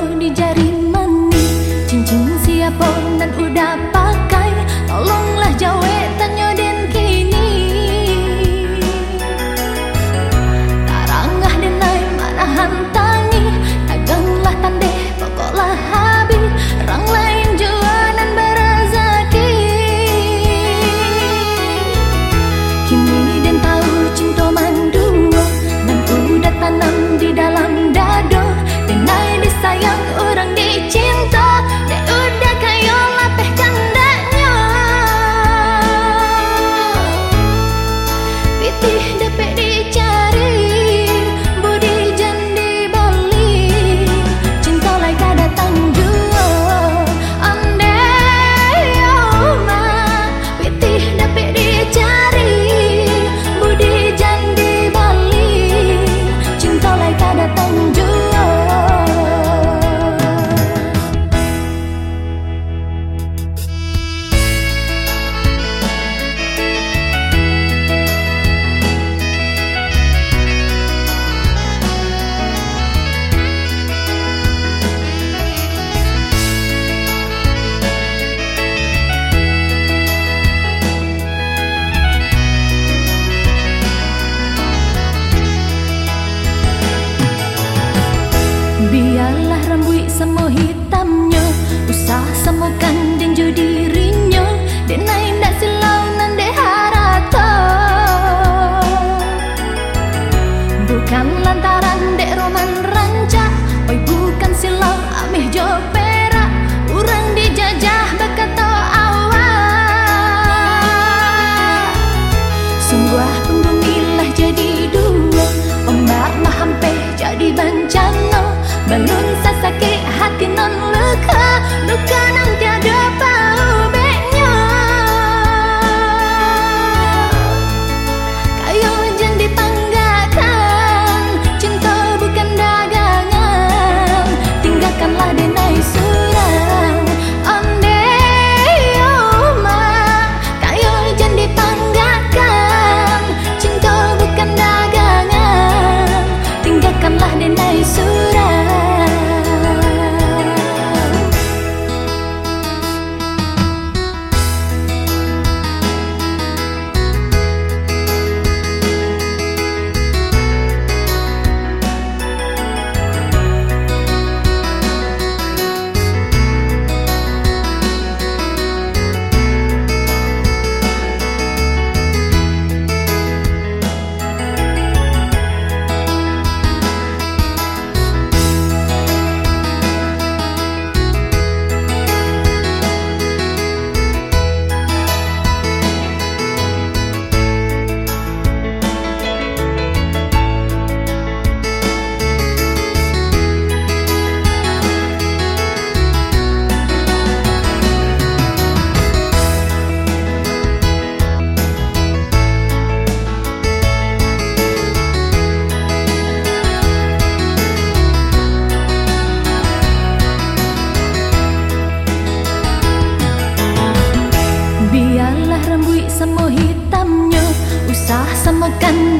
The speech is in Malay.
निजे Ialah rambut semua hitamnya. Usah semukan sakit hati non luka. Luka nanti ada apa? 我感